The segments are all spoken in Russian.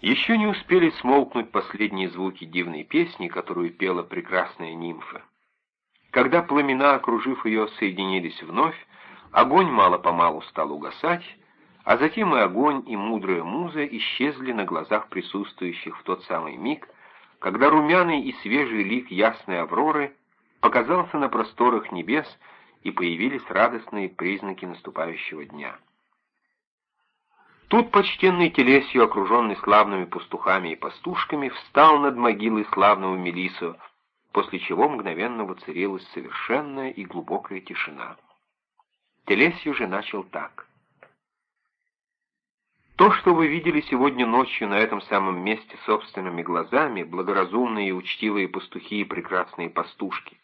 Еще не успели смолкнуть последние звуки дивной песни, которую пела прекрасная нимфа. Когда пламена, окружив ее, соединились вновь, огонь мало-помалу стал угасать, а затем и огонь, и мудрая муза исчезли на глазах присутствующих в тот самый миг, когда румяный и свежий лик ясной Авроры показался на просторах небес, и появились радостные признаки наступающего дня. Тут почтенный Телесью, окруженный славными пастухами и пастушками, встал над могилой славного Мелису, после чего мгновенно воцарилась совершенная и глубокая тишина. Телесью же начал так. То, что вы видели сегодня ночью на этом самом месте собственными глазами, благоразумные и учтивые пастухи и прекрасные пастушки,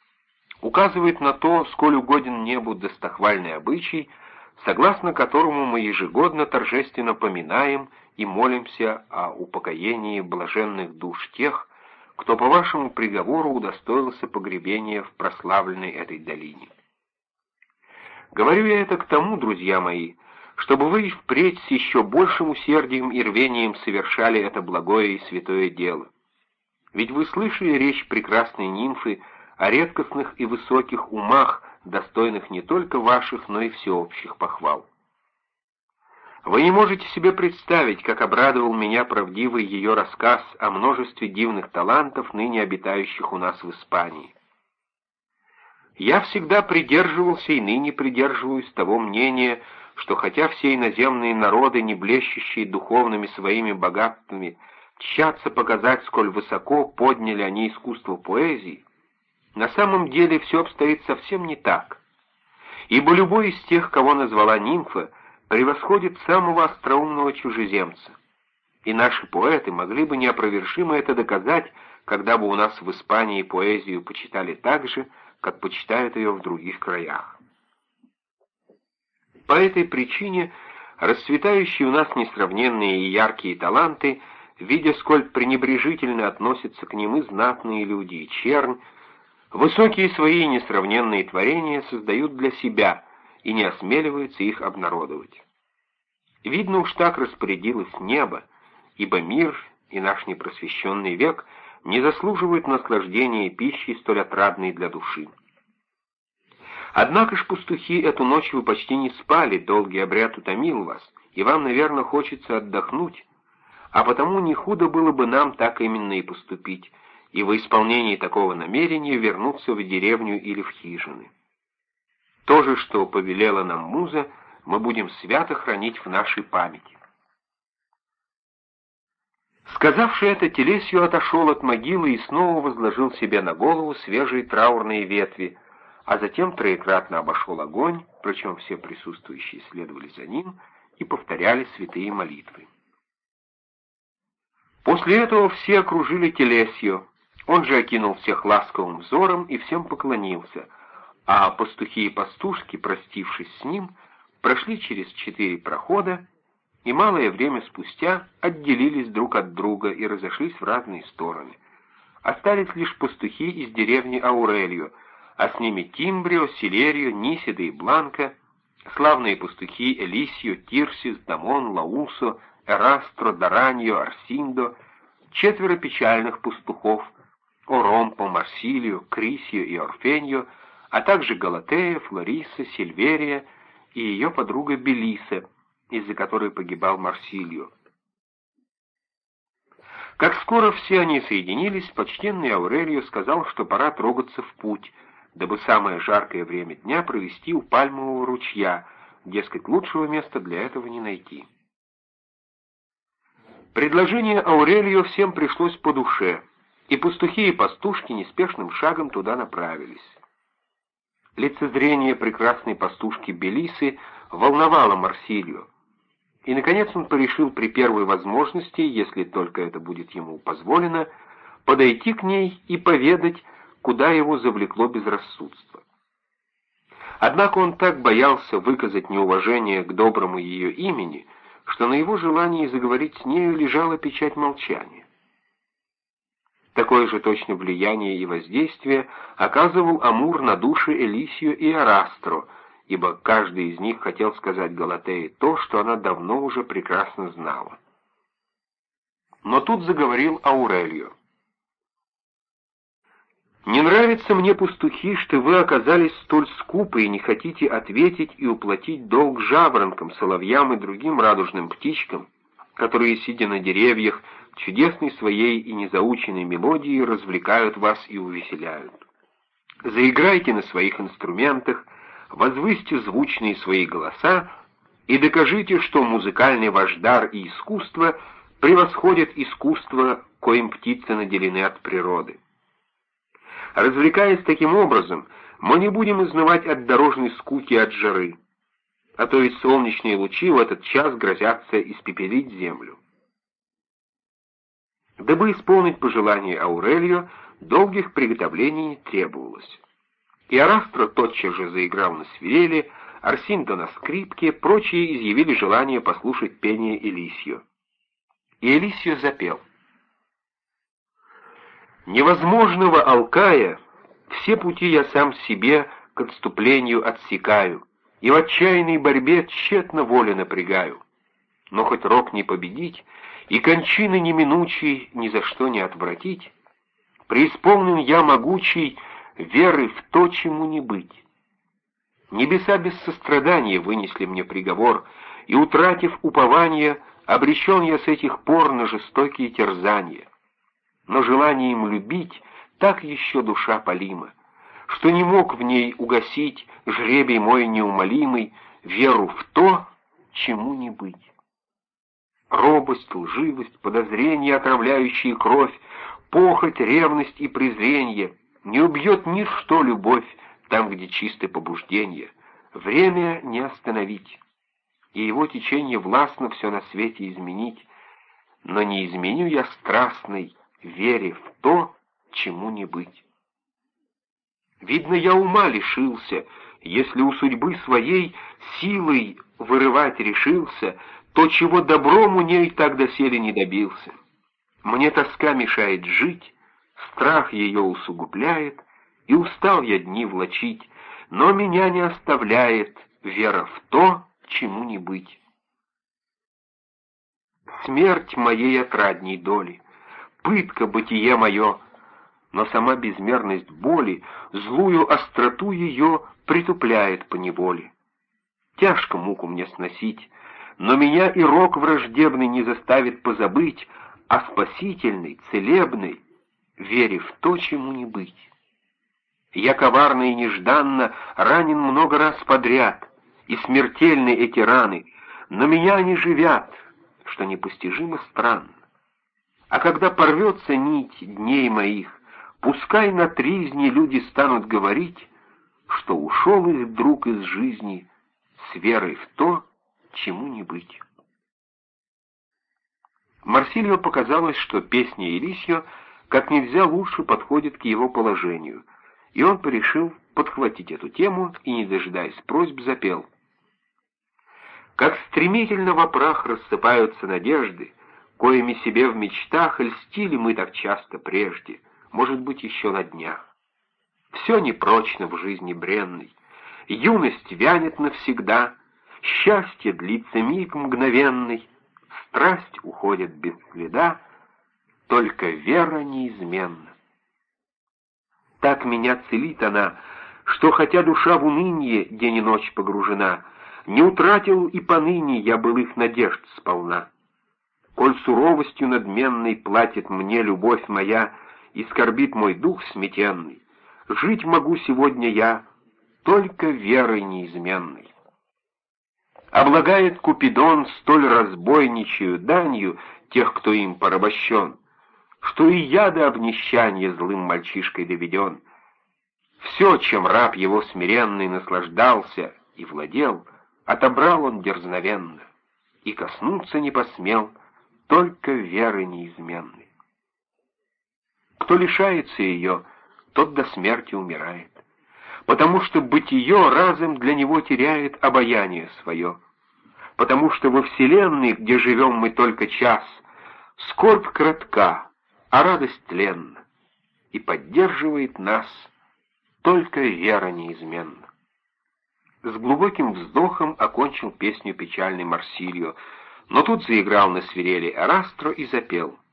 указывает на то, сколь угоден небу достохвальный обычай — согласно которому мы ежегодно торжественно поминаем и молимся о упокоении блаженных душ тех, кто по вашему приговору удостоился погребения в прославленной этой долине. Говорю я это к тому, друзья мои, чтобы вы впредь с еще большим усердием и рвением совершали это благое и святое дело. Ведь вы слышали речь прекрасной нимфы о редкостных и высоких умах, достойных не только ваших, но и всеобщих похвал. Вы не можете себе представить, как обрадовал меня правдивый ее рассказ о множестве дивных талантов, ныне обитающих у нас в Испании. Я всегда придерживался и ныне придерживаюсь того мнения, что хотя все иноземные народы, не блещущие духовными своими богатствами, тщатся показать, сколь высоко подняли они искусство поэзии, на самом деле все обстоит совсем не так, ибо любой из тех, кого назвала нимфа, превосходит самого остроумного чужеземца. И наши поэты могли бы неопровержимо это доказать, когда бы у нас в Испании поэзию почитали так же, как почитают ее в других краях. По этой причине расцветающие у нас несравненные и яркие таланты, видя, сколь пренебрежительно относятся к ним и знатные люди, и чернь, Высокие свои несравненные творения создают для себя и не осмеливаются их обнародовать. Видно уж так распорядилось небо, ибо мир и наш непросвещенный век не заслуживают наслаждения пищей столь отрадной для души. Однако ж, пастухи, эту ночь вы почти не спали, долгий обряд утомил вас, и вам, наверное, хочется отдохнуть, а потому не худо было бы нам так именно и поступить, и в исполнении такого намерения вернуться в деревню или в хижины. То же, что повелела нам муза, мы будем свято хранить в нашей памяти. Сказавший это, Телесью отошел от могилы и снова возложил себе на голову свежие траурные ветви, а затем троекратно обошел огонь, причем все присутствующие следовали за ним и повторяли святые молитвы. После этого все окружили Телесью, он же окинул всех ласковым взором и всем поклонился, а пастухи и пастушки, простившись с ним, прошли через четыре прохода и малое время спустя отделились друг от друга и разошлись в разные стороны. Остались лишь пастухи из деревни Аурелью, а с ними Тимбрио, Силерио, Нисида и Бланка, славные пастухи Элисио, Тирсис, Дамон, Лаусо, Эрастро, Дараньо, Арсиндо, четверо печальных пастухов, Оромпо, Марсилию, Крисию и Орфенью, а также Галатея, Флориса, Сильверия и ее подруга Белиса, из-за которой погибал Марсилию. Как скоро все они соединились, почтенный Аурелио сказал, что пора трогаться в путь, дабы самое жаркое время дня провести у Пальмового ручья, дескать, лучшего места для этого не найти. Предложение Аурелио всем пришлось по душе — и пастухи и пастушки неспешным шагом туда направились. Лицезрение прекрасной пастушки Белисы волновало Марсилию, и, наконец, он порешил при первой возможности, если только это будет ему позволено, подойти к ней и поведать, куда его завлекло безрассудство. Однако он так боялся выказать неуважение к доброму ее имени, что на его желании заговорить с нею лежала печать молчания. Такое же точно влияние и воздействие оказывал Амур на души Элисию и Арастро, ибо каждый из них хотел сказать Галатее то, что она давно уже прекрасно знала. Но тут заговорил Аурелио. «Не нравится мне, пастухи, что вы оказались столь скупы и не хотите ответить и уплатить долг жаворонкам, соловьям и другим радужным птичкам, которые, сидя на деревьях, чудесной своей и незаученной мелодией развлекают вас и увеселяют. Заиграйте на своих инструментах, возвысьте звучные свои голоса и докажите, что музыкальный ваш дар и искусство превосходят искусство, коим птицы наделены от природы. Развлекаясь таким образом, мы не будем изнывать от дорожной скуки от жары, а то ведь солнечные лучи в этот час грозятся испепелить землю. Дабы исполнить пожелание Аурелио, долгих приготовлений требовалось. И Арастро тотчас же заиграл на свирели, Арсиндо на скрипке, прочие изъявили желание послушать пение Элисио. И Элисио запел. «Невозможного Алкая все пути я сам себе к отступлению отсекаю, и в отчаянной борьбе тщетно воля напрягаю. Но хоть рок не победить, и кончины неминучей ни за что не отвратить, преисполнен я могучий веры в то, чему не быть. Небеса без сострадания вынесли мне приговор, и, утратив упование, обречен я с этих пор на жестокие терзания. Но желанием любить так еще душа полима, что не мог в ней угасить жребий мой неумолимый веру в то, чему не быть. Робость, лживость, подозрения, отравляющие кровь, похоть, ревность и презрение. Не убьет ничто любовь там, где чистое побуждение. Время не остановить, и его течение властно все на свете изменить. Но не изменю я страстной, вере в то, чему не быть. Видно, я ума лишился, если у судьбы своей силой вырывать решился, то, чего добром у ней так доселе не добился. Мне тоска мешает жить, страх ее усугубляет, и устал я дни влачить, но меня не оставляет вера в то, чему не быть. Смерть моей отрадней доли, пытка бытие мое, но сама безмерность боли, злую остроту ее притупляет по неволе. Тяжко муку мне сносить, но меня и рок враждебный не заставит позабыть о спасительной, целебной, вере в то, чему не быть. Я коварно и нежданно ранен много раз подряд, и смертельны эти раны, но меня они живят, что непостижимо странно. А когда порвется нить дней моих, пускай на тризне люди станут говорить, что ушел их друг из жизни с верой в то, чему не быть. Марсилио показалось, что песня Элисио как нельзя лучше подходит к его положению, и он порешил подхватить эту тему и, не дожидаясь просьб, запел. Как стремительно во прах рассыпаются надежды, коими себе в мечтах льстили мы так часто прежде, может быть, еще на днях. Все непрочно в жизни бренной, юность вянет навсегда — Счастье длится миг мгновенный, Страсть уходит без следа, Только вера неизменна. Так меня целит она, Что, хотя душа в уныние День и ночь погружена, Не утратил и поныне Я былых надежд сполна. Коль суровостью надменной Платит мне любовь моя И скорбит мой дух сметенный, Жить могу сегодня я Только верой неизменной. Облагает Купидон столь разбойничью данью тех, кто им порабощен, что и я до обнищания злым мальчишкой доведен. Все, чем раб его смиренный наслаждался и владел, отобрал он дерзновенно, и коснуться не посмел, только веры неизменной. Кто лишается ее, тот до смерти умирает, потому что бытие разом для него теряет обаяние свое, потому что во Вселенной, где живем мы только час, скорбь кратка, а радость тленна, и поддерживает нас только вера неизменна. С глубоким вздохом окончил песню печальный Марсилио, но тут заиграл на свирели Арастро и запел —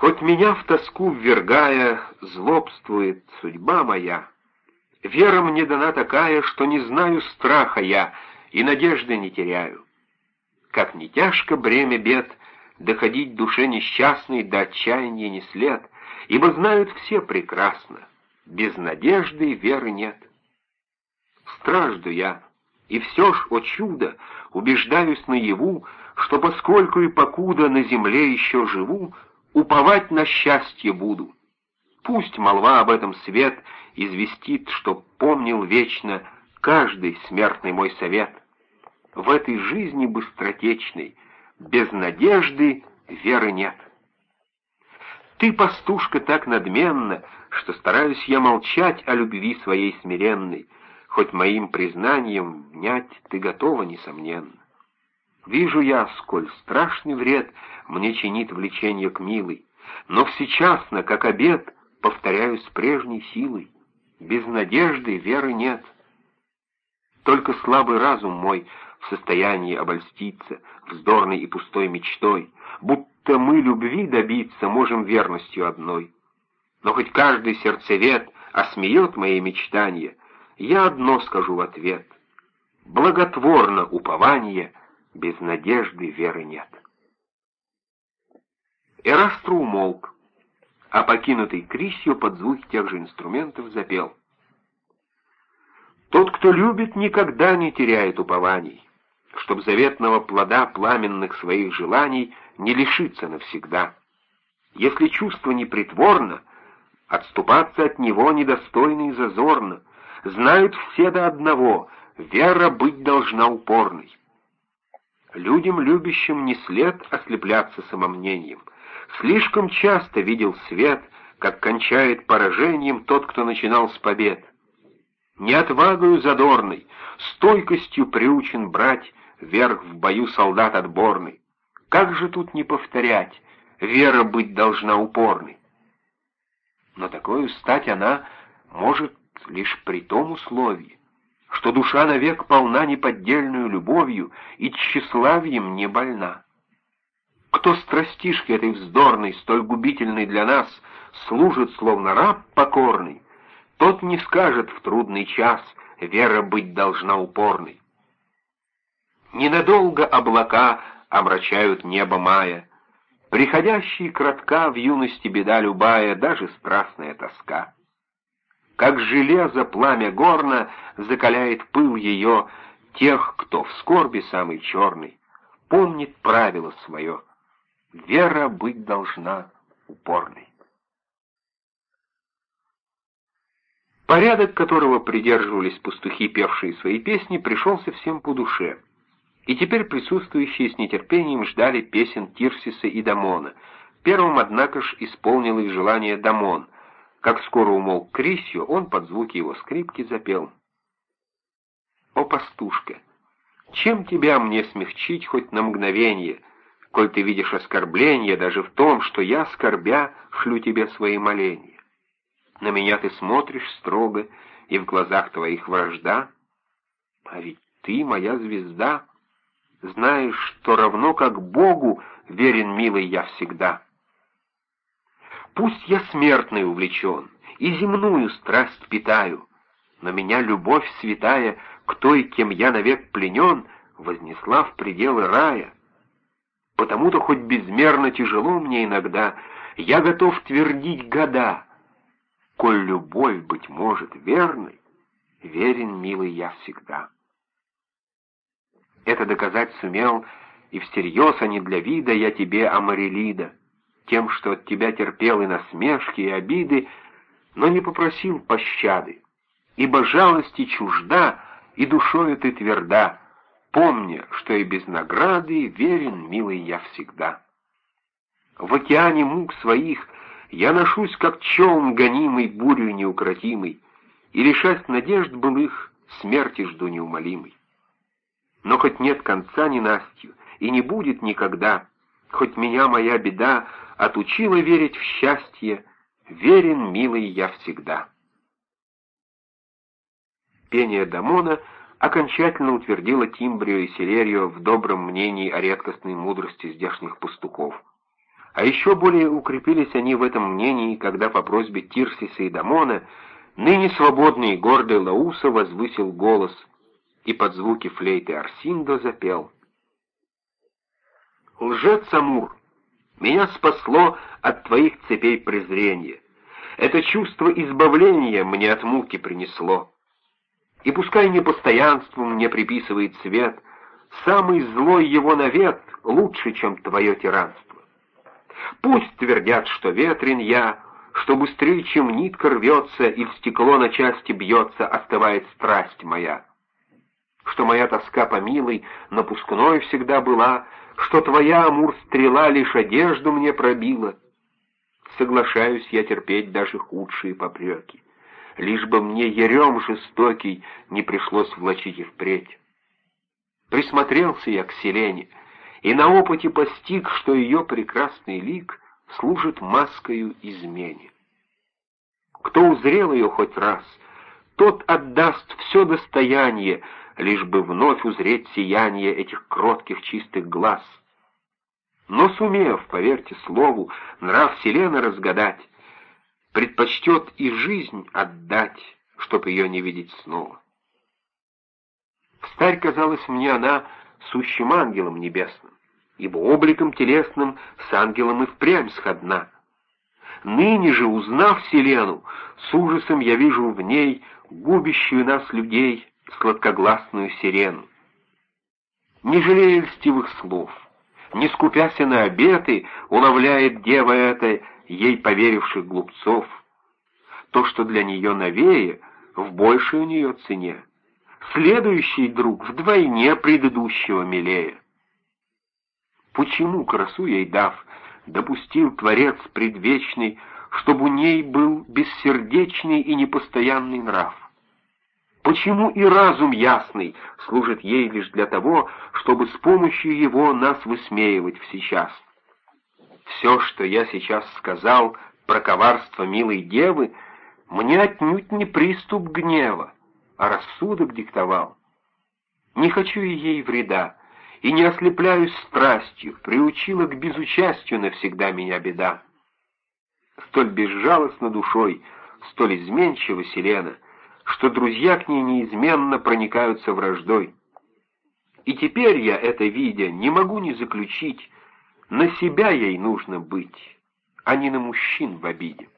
Хоть меня в тоску ввергая, злобствует судьба моя, Вера мне дана такая, что не знаю страха я и надежды не теряю. Как не тяжко бремя бед, доходить душе несчастной до отчаяния не след, ибо знают все прекрасно, без надежды веры нет. Стражду я, и все ж, о чудо, убеждаюсь наяву, что поскольку и покуда на земле еще живу, уповать на счастье буду. Пусть молва об этом свет известит, что помнил вечно каждый смертный мой совет. В этой жизни быстротечной, без надежды веры нет. Ты, пастушка, так надменна, что стараюсь я молчать о любви своей смиренной, хоть моим признанием внять ты готова, несомненно. Вижу я, сколь страшный вред мне чинит влечение к милой, но всечасно, как обед, повторяю с прежней силой. Без надежды веры нет. Только слабый разум мой в состоянии обольститься вздорной и пустой мечтой, будто мы любви добиться можем верностью одной. Но хоть каждый сердцевед осмеет мои мечтания, я одно скажу в ответ. Благотворно упование, без надежды веры нет. Эрастро умолк а покинутый Крисью под звуки тех же инструментов запел. Тот, кто любит, никогда не теряет упований, чтоб заветного плода пламенных своих желаний не лишиться навсегда. Если чувство непритворно, отступаться от него недостойно и зазорно, знают все до одного, вера быть должна упорной. Людям, любящим, не след ослепляться самомнением — Слишком часто видел свет, как кончает поражением тот, кто начинал с побед. Не отвагою задорной, стойкостью приучен брать вверх в бою солдат отборный. Как же тут не повторять, вера быть должна упорной? Но такую стать она может лишь при том условии, что душа навек полна неподдельную любовью и тщеславием не больна. Кто страстишки этой вздорной, столь губительной для нас, служит словно раб покорный, тот не скажет в трудный час, вера быть должна упорной. Ненадолго облака омрачают небо мая, приходящий кратка в юности беда любая, даже страстная тоска. Как железо пламя горно закаляет пыл ее тех, кто в скорби самый черный, помнит правило свое — Вера быть должна упорной. Порядок, которого придерживались пастухи, певшие свои песни, пришелся всем по душе. И теперь присутствующие с нетерпением ждали песен Тирсиса и Дамона. Первым, однако ж, исполнил их желание Дамон. Как скоро умолк Крисью, он под звуки его скрипки запел. «О, пастушка, чем тебя мне смягчить хоть на мгновение?» коль ты видишь оскорбление даже в том, что я, скорбя, шлю тебе свои моления. На меня ты смотришь строго, и в глазах твоих вражда. А ведь ты моя звезда, знаешь, что равно как Богу верен, милый, я всегда. Пусть я смертный увлечен, и земную страсть питаю, но меня любовь святая к той, кем я навек пленен, вознесла в пределы рая. Потому-то хоть безмерно тяжело мне иногда, я готов твердить года. Коль любовь, быть может, верной, верен, милый, я всегда. Это доказать сумел, и всерьез, а не для вида, я тебе, Амарелида, тем, что от тебя терпел и насмешки, и обиды, но не попросил пощады, ибо жалости чужда, и душою ты тверда, помня, что и без награды верен, милый, я всегда. В океане мук своих я ношусь, как челн гонимый бурю неукротимый, и, лишась надежд былых, смерти жду неумолимой. Но хоть нет конца ненастью, и не будет никогда, хоть меня моя беда отучила верить в счастье, верен, милый, я всегда. Пение Дамона — окончательно утвердила Тимбрио и Селерию в добром мнении о редкостной мудрости здешних пастухов. А еще более укрепились они в этом мнении, когда по просьбе Тирсиса и Дамона ныне свободный и гордый Лауса возвысил голос и под звуки флейты Арсиндо запел. «Лжец Амур, меня спасло от твоих цепей презрения. Это чувство избавления мне от муки принесло. И пускай непостоянству мне приписывает свет, самый злой его навет лучше, чем твое тиранство. Пусть твердят, что ветрен я, что быстрее, чем нитка рвется, и в стекло на части бьется, остывает страсть моя. Что моя тоска по милой напускной всегда была, что твоя, Амур, стрела лишь одежду мне пробила. Соглашаюсь я терпеть даже худшие попреки, лишь бы мне ерем жестокий не пришлось влачить и впредь. Присмотрелся я к Селене, и на опыте постиг, что ее прекрасный лик служит маскою измене. Кто узрел ее хоть раз, тот отдаст все достояние, лишь бы вновь узреть сияние этих кротких чистых глаз. Но сумев, поверьте слову, нрав Селены разгадать, предпочтет и жизнь отдать, чтоб ее не видеть снова. Встарь казалась мне она сущим ангелом небесным, ибо обликом телесным с ангелом и впрямь сходна. Ныне же, узнав Селену, с ужасом я вижу в ней губящую нас людей сладкогласную сирену. Не жалея льстивых слов, не скупясь на обеты, уловляет дева эта ей поверивших глупцов. То, что для нее новее, в большей у нее цене. Следующий друг вдвойне предыдущего милее. Почему красу ей дав, допустил Творец предвечный, чтобы у ней был бессердечный и непостоянный нрав? Почему и разум ясный служит ей лишь для того, чтобы с помощью его нас высмеивать сейчас? Все, что я сейчас сказал про коварство милой девы, мне отнюдь не приступ гнева, а рассудок диктовал. Не хочу и ей вреда, и не ослепляюсь страстью, приучила к безучастию навсегда меня беда. Столь безжалостно душой, столь изменчива Селена, что друзья к ней неизменно проникаются враждой. И теперь я, это видя, не могу не заключить, на себя ей нужно быть, а не на мужчин в обиде.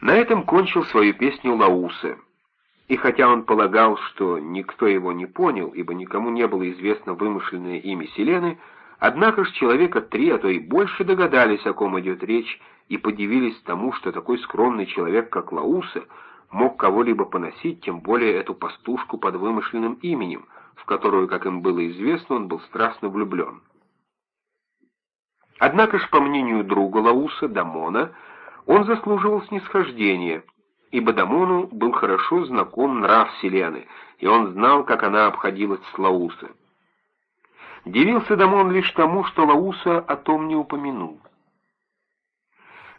На этом кончил свою песню Лаусе. И хотя он полагал, что никто его не понял, ибо никому не было известно вымышленное имя Селены, однако ж человека три, а то и больше догадались, о ком идет речь, и подивились тому, что такой скромный человек, как Лауса, мог кого-либо поносить, тем более эту пастушку под вымышленным именем, в которую, как им было известно, он был страстно влюблен. Однако ж, по мнению друга Лауса, Дамона, он заслуживал снисхождения, ибо Дамону был хорошо знаком нрав Селены, и он знал, как она обходилась с Лауса. Дивился Дамон лишь тому, что Лауса о том не упомянул.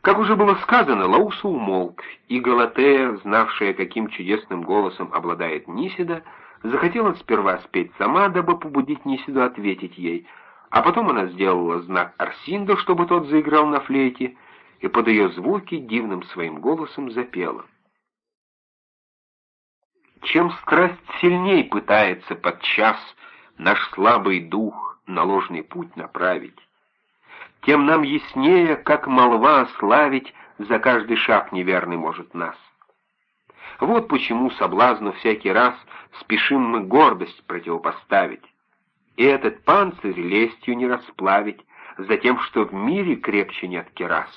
Как уже было сказано, Лауса умолк, и Галатея, знавшая, каким чудесным голосом обладает Нисида, захотела сперва спеть сама, дабы побудить Нисиду ответить ей, а потом она сделала знак Арсинду, чтобы тот заиграл на флейте, и под ее звуки дивным своим голосом запела. Чем страсть сильней пытается подчас наш слабый дух на ложный путь направить, тем нам яснее, как молва славить за каждый шаг неверный может нас. Вот почему соблазну всякий раз спешим мы гордость противопоставить, и этот панцирь лестью не расплавить, за тем, что в мире крепче нет керас.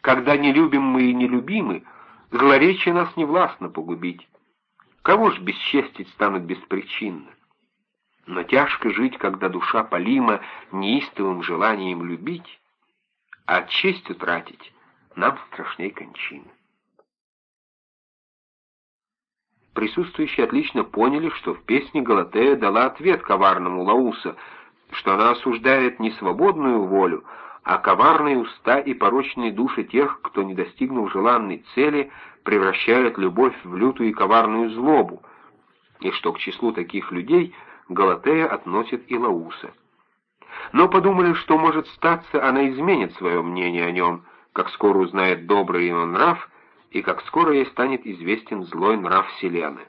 Когда не любим мы и не любимы, злоречие нас не властно погубить. Кого ж бесчестить станут беспричинно? Но тяжко жить, когда душа полима неистовым желанием любить, а честь утратить нам страшней кончины. Присутствующие отлично поняли, что в песне Галатея дала ответ коварному Лауса, что она осуждает не свободную волю, а коварные уста и порочные души тех, кто, не достигнув желанной цели, превращают любовь в лютую и коварную злобу, и что к числу таких людей – Галатея относит и Лауса. но подумали, что, может статься, она изменит свое мнение о нем, как скоро узнает добрый его нрав, и как скоро ей станет известен злой нрав Селены.